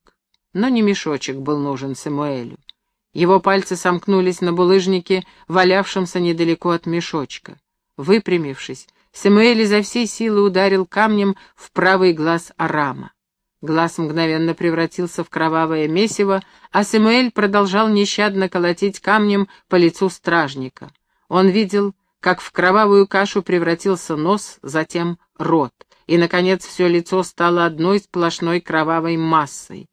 Но не мешочек был нужен Самуэлю. Его пальцы сомкнулись на булыжнике, валявшемся недалеко от мешочка. Выпрямившись, Самуэль изо всей силы ударил камнем в правый глаз Арама. Глаз мгновенно превратился в кровавое месиво, а Самуэль продолжал нещадно колотить камнем по лицу стражника. Он видел, как в кровавую кашу превратился нос, затем рот, и, наконец, все лицо стало одной сплошной кровавой массой.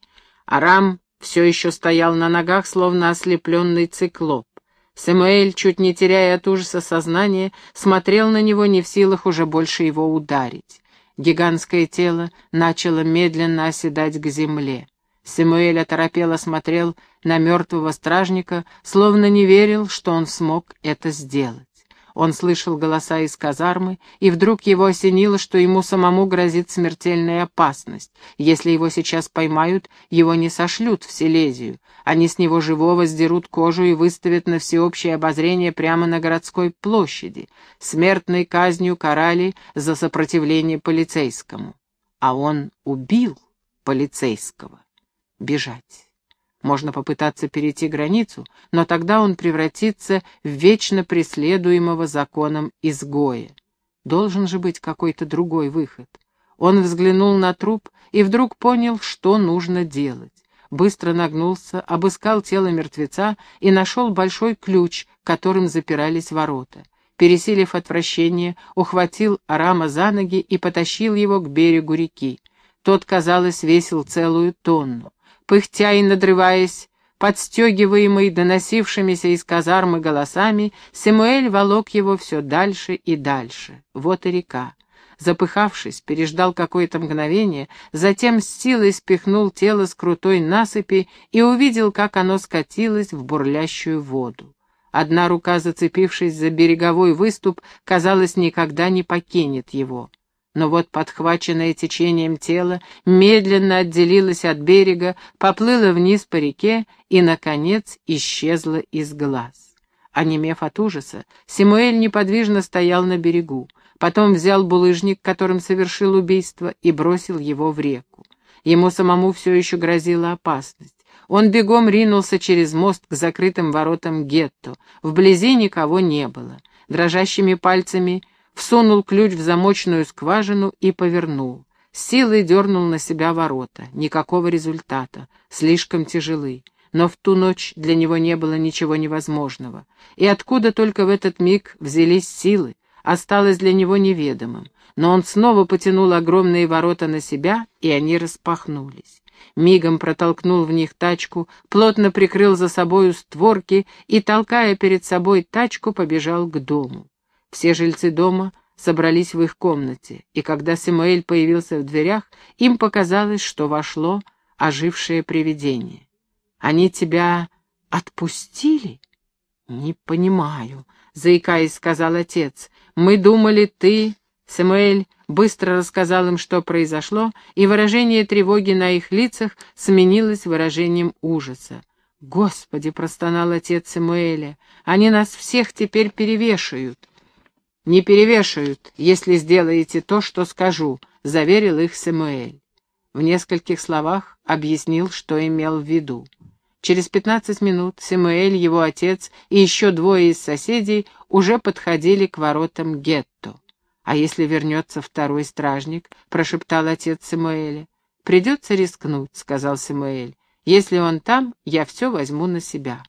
Арам все еще стоял на ногах, словно ослепленный циклоп. Самуэль, чуть не теряя от ужаса сознание, смотрел на него не в силах уже больше его ударить. Гигантское тело начало медленно оседать к земле. Самуэль оторопело смотрел на мертвого стражника, словно не верил, что он смог это сделать. Он слышал голоса из казармы, и вдруг его осенило, что ему самому грозит смертельная опасность. Если его сейчас поймают, его не сошлют в Силезию. Они с него живого сдерут кожу и выставят на всеобщее обозрение прямо на городской площади. Смертной казнью карали за сопротивление полицейскому. А он убил полицейского. Бежать. Можно попытаться перейти границу, но тогда он превратится в вечно преследуемого законом изгоя. Должен же быть какой-то другой выход. Он взглянул на труп и вдруг понял, что нужно делать. Быстро нагнулся, обыскал тело мертвеца и нашел большой ключ, которым запирались ворота. пересилив отвращение, ухватил Арама за ноги и потащил его к берегу реки. Тот, казалось, весил целую тонну. Пыхтя и надрываясь, подстегиваемый доносившимися из казармы голосами, Самуэль волок его все дальше и дальше. Вот и река. Запыхавшись, переждал какое-то мгновение, затем с силой спихнул тело с крутой насыпи и увидел, как оно скатилось в бурлящую воду. Одна рука, зацепившись за береговой выступ, казалось, никогда не покинет его. Но вот подхваченное течением тело медленно отделилось от берега, поплыло вниз по реке и, наконец, исчезло из глаз. Онемев от ужаса, Симуэль неподвижно стоял на берегу. Потом взял булыжник, которым совершил убийство, и бросил его в реку. Ему самому все еще грозила опасность. Он бегом ринулся через мост к закрытым воротам гетто. Вблизи никого не было. Дрожащими пальцами всунул ключ в замочную скважину и повернул. Силой дернул на себя ворота. Никакого результата. Слишком тяжелы. Но в ту ночь для него не было ничего невозможного. И откуда только в этот миг взялись силы, осталось для него неведомым, но он снова потянул огромные ворота на себя, и они распахнулись. Мигом протолкнул в них тачку, плотно прикрыл за собою створки и, толкая перед собой тачку, побежал к дому. Все жильцы дома собрались в их комнате, и когда Самуэль появился в дверях, им показалось, что вошло ожившее привидение. «Они тебя отпустили?» «Не понимаю», — заикаясь, сказал отец. «Мы думали, ты...» Самуэль быстро рассказал им, что произошло, и выражение тревоги на их лицах сменилось выражением ужаса. «Господи!» — простонал отец Самуэля. «Они нас всех теперь перевешают». «Не перевешают, если сделаете то, что скажу», — заверил их Самуэль. В нескольких словах объяснил, что имел в виду. Через пятнадцать минут Самуэль, его отец и еще двое из соседей уже подходили к воротам гетто. «А если вернется второй стражник?» — прошептал отец Самуэля. «Придется рискнуть», — сказал Самуэль. «Если он там, я все возьму на себя».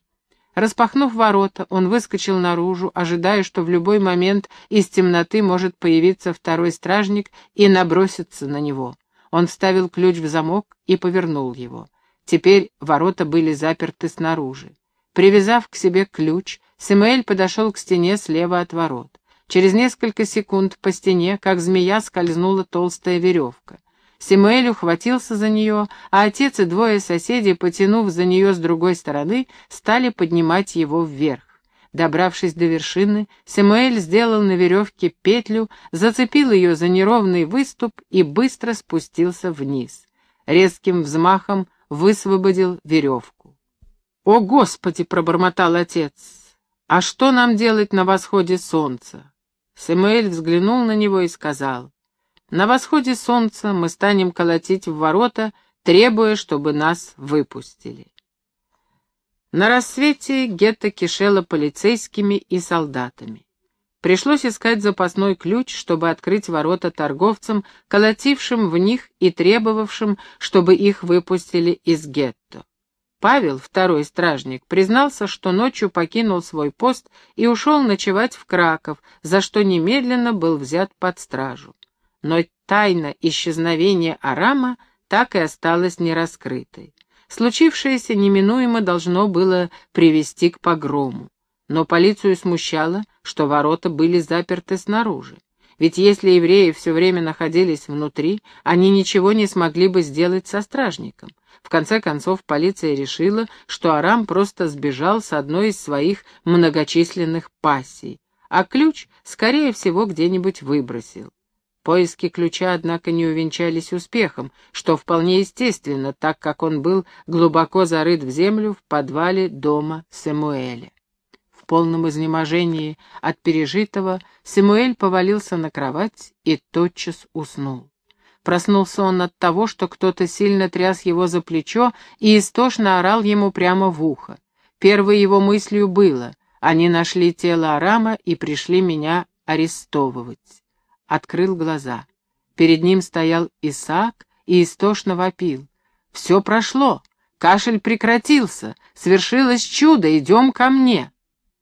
Распахнув ворота, он выскочил наружу, ожидая, что в любой момент из темноты может появиться второй стражник и наброситься на него. Он вставил ключ в замок и повернул его. Теперь ворота были заперты снаружи. Привязав к себе ключ, Симеэль подошел к стене слева от ворот. Через несколько секунд по стене, как змея, скользнула толстая веревка. Симуэль ухватился за нее, а отец и двое соседей, потянув за нее с другой стороны, стали поднимать его вверх. Добравшись до вершины, Самуэль сделал на веревке петлю, зацепил ее за неровный выступ и быстро спустился вниз. Резким взмахом высвободил веревку. «О, Господи!» — пробормотал отец. «А что нам делать на восходе солнца?» Самуэль взглянул на него и сказал. «На восходе солнца мы станем колотить в ворота, требуя, чтобы нас выпустили». На рассвете гетто кишело полицейскими и солдатами. Пришлось искать запасной ключ, чтобы открыть ворота торговцам, колотившим в них и требовавшим, чтобы их выпустили из гетто. Павел, второй стражник, признался, что ночью покинул свой пост и ушел ночевать в Краков, за что немедленно был взят под стражу. Но тайна исчезновения Арама так и осталась нераскрытой. Случившееся неминуемо должно было привести к погрому. Но полицию смущало, что ворота были заперты снаружи. Ведь если евреи все время находились внутри, они ничего не смогли бы сделать со стражником. В конце концов, полиция решила, что Арам просто сбежал с одной из своих многочисленных пассий, а ключ, скорее всего, где-нибудь выбросил. Поиски ключа, однако, не увенчались успехом, что вполне естественно, так как он был глубоко зарыт в землю в подвале дома Самуэля. В полном изнеможении от пережитого Самуэль повалился на кровать и тотчас уснул. Проснулся он от того, что кто-то сильно тряс его за плечо и истошно орал ему прямо в ухо. Первой его мыслью было «Они нашли тело Арама и пришли меня арестовывать». Открыл глаза. Перед ним стоял Исаак и истошно вопил. «Все прошло! Кашель прекратился! Свершилось чудо! Идем ко мне!»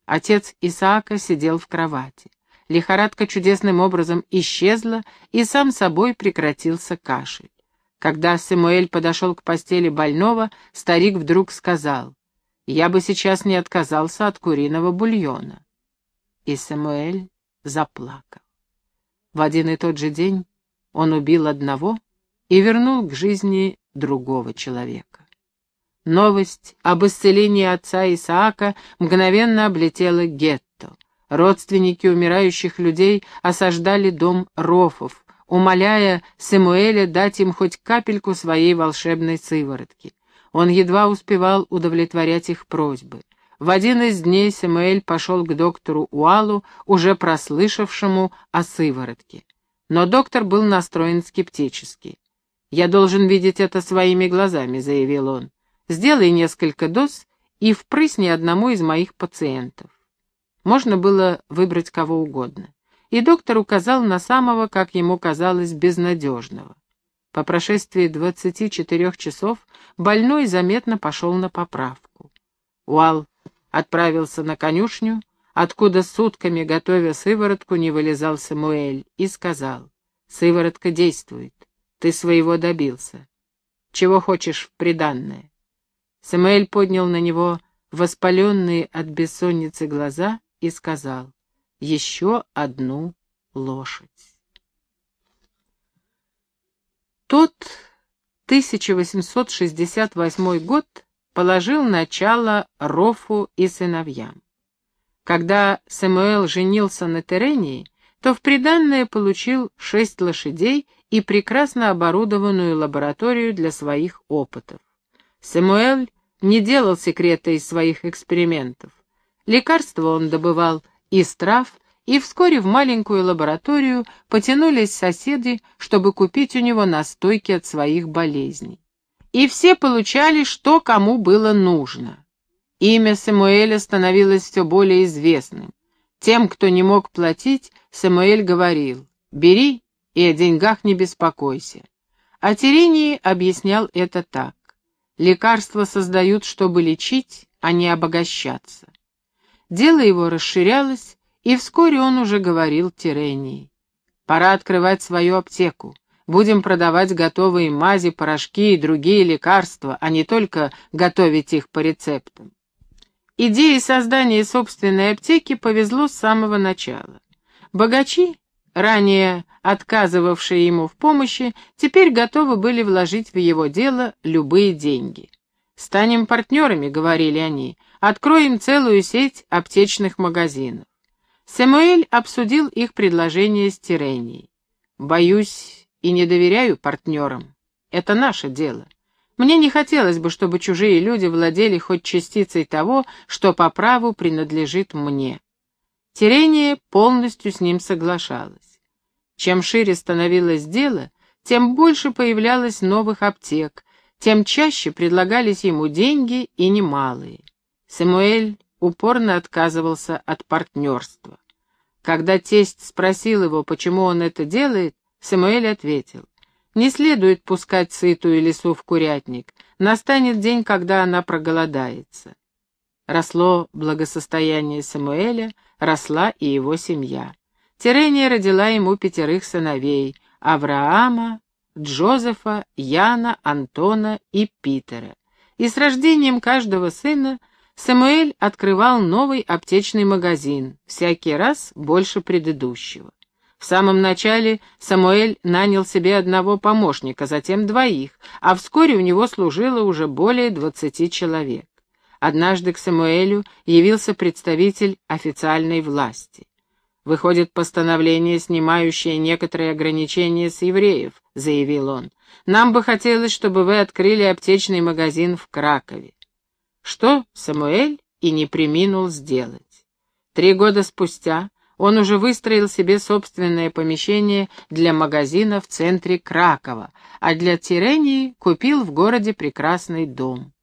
Отец Исаака сидел в кровати. Лихорадка чудесным образом исчезла, и сам собой прекратился кашель. Когда Самуэль подошел к постели больного, старик вдруг сказал, «Я бы сейчас не отказался от куриного бульона». И Самуэль заплакал. В один и тот же день он убил одного и вернул к жизни другого человека. Новость об исцелении отца Исаака мгновенно облетела гетто. Родственники умирающих людей осаждали дом Рофов, умоляя Самуэля дать им хоть капельку своей волшебной сыворотки. Он едва успевал удовлетворять их просьбы. В один из дней Самуэль пошел к доктору Уалу, уже прослышавшему о сыворотке. Но доктор был настроен скептически. «Я должен видеть это своими глазами», — заявил он. «Сделай несколько доз и впрысни одному из моих пациентов». Можно было выбрать кого угодно. И доктор указал на самого, как ему казалось, безнадежного. По прошествии 24 часов больной заметно пошел на поправку. Уал отправился на конюшню, откуда сутками, готовя сыворотку, не вылезал Самуэль, и сказал, «Сыворотка действует, ты своего добился. Чего хочешь в приданное?» Самуэль поднял на него воспаленные от бессонницы глаза и сказал «Еще одну лошадь». Тот 1868 год положил начало Рофу и сыновьям. Когда Самуэл женился на Терении, то в приданное получил шесть лошадей и прекрасно оборудованную лабораторию для своих опытов. Самуэль не делал секрета из своих экспериментов. Лекарства он добывал из трав, и вскоре в маленькую лабораторию потянулись соседи, чтобы купить у него настойки от своих болезней. И все получали, что кому было нужно. Имя Самуэля становилось все более известным. Тем, кто не мог платить, Самуэль говорил «бери и о деньгах не беспокойся». А Терении объяснял это так. Лекарства создают, чтобы лечить, а не обогащаться. Дело его расширялось, и вскоре он уже говорил Тирении. «Пора открывать свою аптеку. Будем продавать готовые мази, порошки и другие лекарства, а не только готовить их по рецептам». Идее создания собственной аптеки повезло с самого начала. Богачи, ранее отказывавшие ему в помощи, теперь готовы были вложить в его дело любые деньги. «Станем партнерами», — говорили они, — «откроем целую сеть аптечных магазинов». Самуэль обсудил их предложение с Тиренией. «Боюсь и не доверяю партнерам. Это наше дело. Мне не хотелось бы, чтобы чужие люди владели хоть частицей того, что по праву принадлежит мне». Тирения полностью с ним соглашалась. Чем шире становилось дело, тем больше появлялось новых аптек, тем чаще предлагались ему деньги и немалые. Самуэль упорно отказывался от партнерства. Когда тесть спросил его, почему он это делает, Самуэль ответил, «Не следует пускать сытую лису в курятник, настанет день, когда она проголодается». Росло благосостояние Самуэля, росла и его семья. Терения родила ему пятерых сыновей — Авраама, Джозефа, Яна, Антона и Питера. И с рождением каждого сына Самуэль открывал новый аптечный магазин, всякий раз больше предыдущего. В самом начале Самуэль нанял себе одного помощника, затем двоих, а вскоре у него служило уже более двадцати человек. Однажды к Самуэлю явился представитель официальной власти. «Выходит постановление, снимающее некоторые ограничения с евреев», — заявил он. «Нам бы хотелось, чтобы вы открыли аптечный магазин в Кракове». Что Самуэль и не приминул сделать. Три года спустя он уже выстроил себе собственное помещение для магазина в центре Кракова, а для Тирении купил в городе прекрасный дом.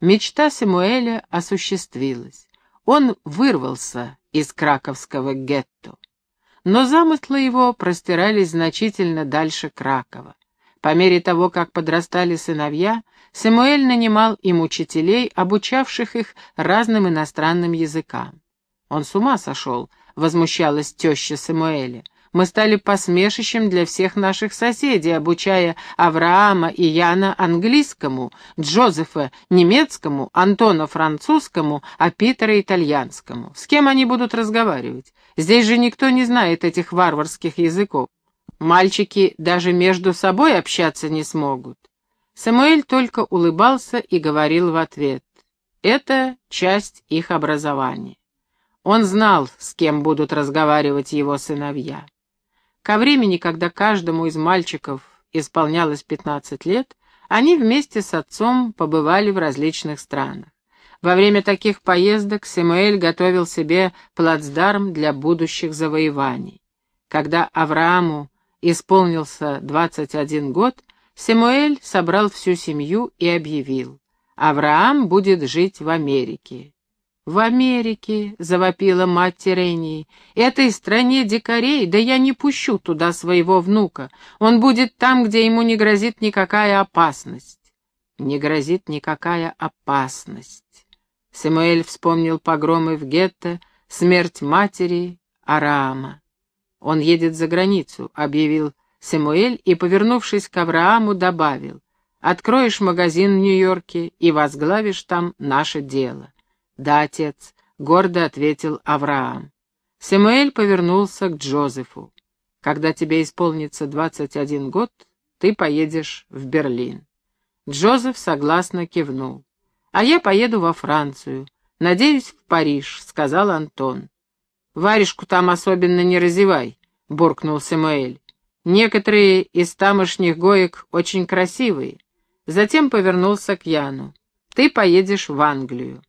Мечта Самуэля осуществилась. Он вырвался из краковского гетто. Но замыслы его простирались значительно дальше Кракова. По мере того, как подрастали сыновья, Самуэль нанимал им учителей, обучавших их разным иностранным языкам. Он с ума сошел, возмущалась теща Самуэля. Мы стали посмешищем для всех наших соседей, обучая Авраама и Яна английскому, Джозефа немецкому, Антона французскому, а Питера итальянскому. С кем они будут разговаривать? Здесь же никто не знает этих варварских языков. Мальчики даже между собой общаться не смогут. Самуэль только улыбался и говорил в ответ. Это часть их образования. Он знал, с кем будут разговаривать его сыновья. Ко времени, когда каждому из мальчиков исполнялось 15 лет, они вместе с отцом побывали в различных странах. Во время таких поездок Самуэль готовил себе плацдарм для будущих завоеваний. Когда Аврааму исполнился 21 год, Самуэль собрал всю семью и объявил, Авраам будет жить в Америке. «В Америке», — завопила мать Терении, — «этой стране дикарей, да я не пущу туда своего внука. Он будет там, где ему не грозит никакая опасность». «Не грозит никакая опасность». Самуэль вспомнил погромы в гетто, смерть матери Араама. «Он едет за границу», — объявил Самуэль и, повернувшись к Аврааму, добавил, «Откроешь магазин в Нью-Йорке и возглавишь там наше дело». «Да, отец», — гордо ответил Авраам. Самуэль повернулся к Джозефу. «Когда тебе исполнится двадцать один год, ты поедешь в Берлин». Джозеф согласно кивнул. «А я поеду во Францию. Надеюсь, в Париж», — сказал Антон. «Варежку там особенно не разевай», — буркнул Самуэль. «Некоторые из тамошних гоек очень красивые». Затем повернулся к Яну. «Ты поедешь в Англию».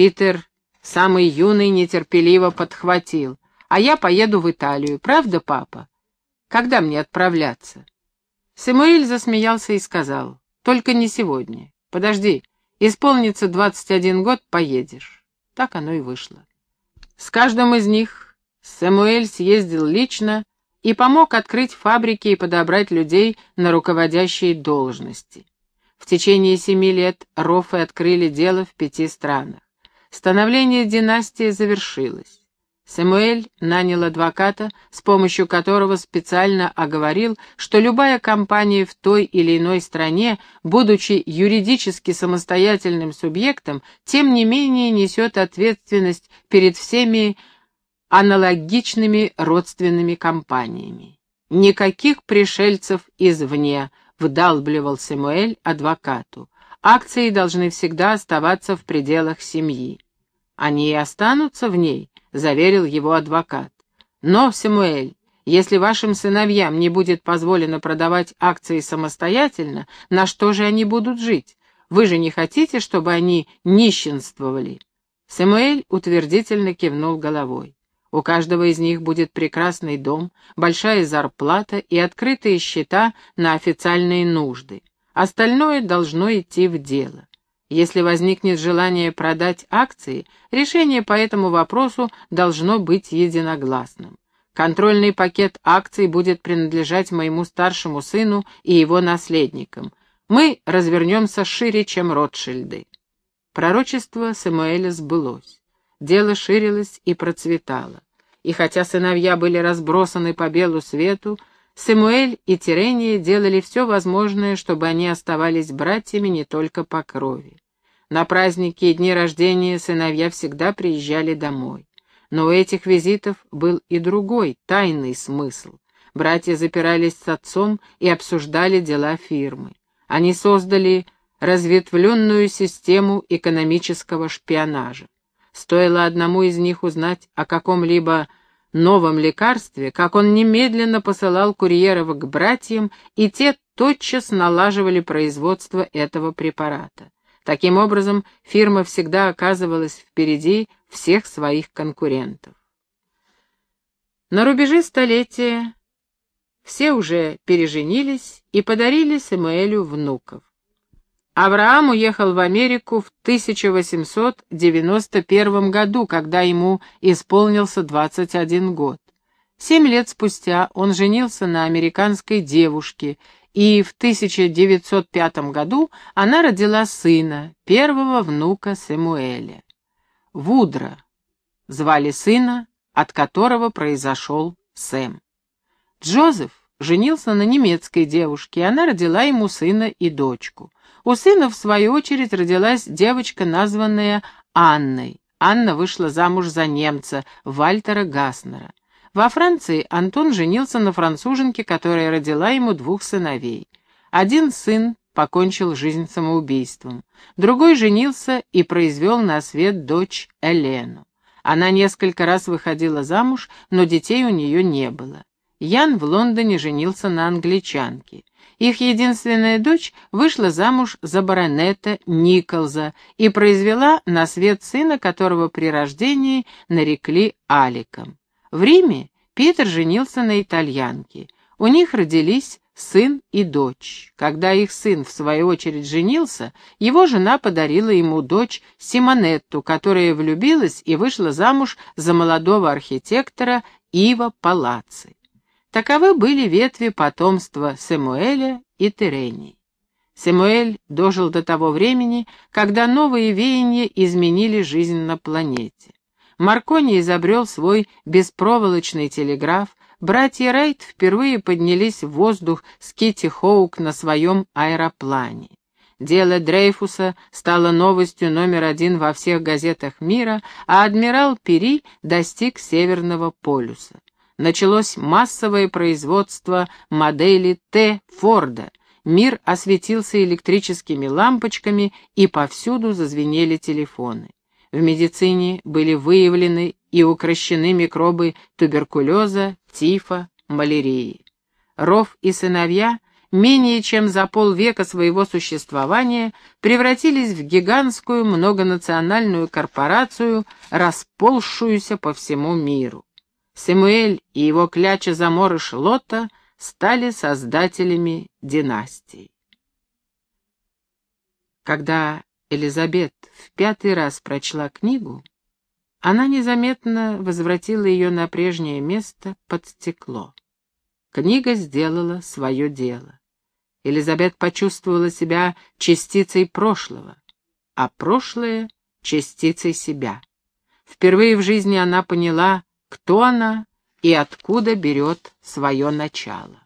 Питер, самый юный, нетерпеливо подхватил. «А я поеду в Италию, правда, папа? Когда мне отправляться?» Самуэль засмеялся и сказал, «Только не сегодня. Подожди, исполнится двадцать один год, поедешь». Так оно и вышло. С каждым из них Самуэль съездил лично и помог открыть фабрики и подобрать людей на руководящие должности. В течение семи лет Рофы открыли дело в пяти странах. Становление династии завершилось. Самуэль нанял адвоката, с помощью которого специально оговорил, что любая компания в той или иной стране, будучи юридически самостоятельным субъектом, тем не менее несет ответственность перед всеми аналогичными родственными компаниями. Никаких пришельцев извне, вдалбливал Самуэль адвокату. Акции должны всегда оставаться в пределах семьи. Они и останутся в ней, заверил его адвокат. Но, Самуэль, если вашим сыновьям не будет позволено продавать акции самостоятельно, на что же они будут жить? Вы же не хотите, чтобы они нищенствовали?» Самуэль утвердительно кивнул головой. У каждого из них будет прекрасный дом, большая зарплата и открытые счета на официальные нужды. Остальное должно идти в дело. Если возникнет желание продать акции, решение по этому вопросу должно быть единогласным. Контрольный пакет акций будет принадлежать моему старшему сыну и его наследникам. Мы развернемся шире, чем Ротшильды. Пророчество Самуэля сбылось. Дело ширилось и процветало. И хотя сыновья были разбросаны по белу свету, Самуэль и Тирения делали все возможное, чтобы они оставались братьями не только по крови. На праздники и дни рождения сыновья всегда приезжали домой. Но у этих визитов был и другой, тайный смысл. Братья запирались с отцом и обсуждали дела фирмы. Они создали разветвленную систему экономического шпионажа. Стоило одному из них узнать о каком-либо новом лекарстве, как он немедленно посылал курьеров к братьям, и те тотчас налаживали производство этого препарата. Таким образом, фирма всегда оказывалась впереди всех своих конкурентов. На рубеже столетия все уже переженились и подарили Самуэлю внуков. Авраам уехал в Америку в 1891 году, когда ему исполнился 21 год. Семь лет спустя он женился на американской девушке, и в 1905 году она родила сына, первого внука Самуэля. Вудра звали сына, от которого произошел Сэм. Джозеф женился на немецкой девушке, и она родила ему сына и дочку. У сына, в свою очередь, родилась девочка, названная Анной. Анна вышла замуж за немца, Вальтера Гаснера. Во Франции Антон женился на француженке, которая родила ему двух сыновей. Один сын покончил жизнь самоубийством, другой женился и произвел на свет дочь Элену. Она несколько раз выходила замуж, но детей у нее не было. Ян в Лондоне женился на англичанке. Их единственная дочь вышла замуж за баронета Николза и произвела на свет сына, которого при рождении нарекли Аликом. В Риме Питер женился на итальянке. У них родились сын и дочь. Когда их сын, в свою очередь, женился, его жена подарила ему дочь Симонетту, которая влюбилась и вышла замуж за молодого архитектора Ива Палаци. Таковы были ветви потомства Самуэля и Терении. Самуэль дожил до того времени, когда новые веяния изменили жизнь на планете. Маркони изобрел свой беспроволочный телеграф, братья Райт впервые поднялись в воздух с Китти Хоук на своем аэроплане. Дело Дрейфуса стало новостью номер один во всех газетах мира, а адмирал Пери достиг Северного полюса. Началось массовое производство модели Т. Форда. Мир осветился электрическими лампочками, и повсюду зазвенели телефоны. В медицине были выявлены и укращены микробы туберкулеза, тифа, малярии. Ров и сыновья менее чем за полвека своего существования превратились в гигантскую многонациональную корпорацию, расползшуюся по всему миру. Самуэль и его кляча заморыш Лота стали создателями династии. Когда Элизабет в пятый раз прочла книгу, она незаметно возвратила ее на прежнее место под стекло. Книга сделала свое дело. Элизабет почувствовала себя частицей прошлого, а прошлое — частицей себя. Впервые в жизни она поняла, кто она и откуда берет свое начало.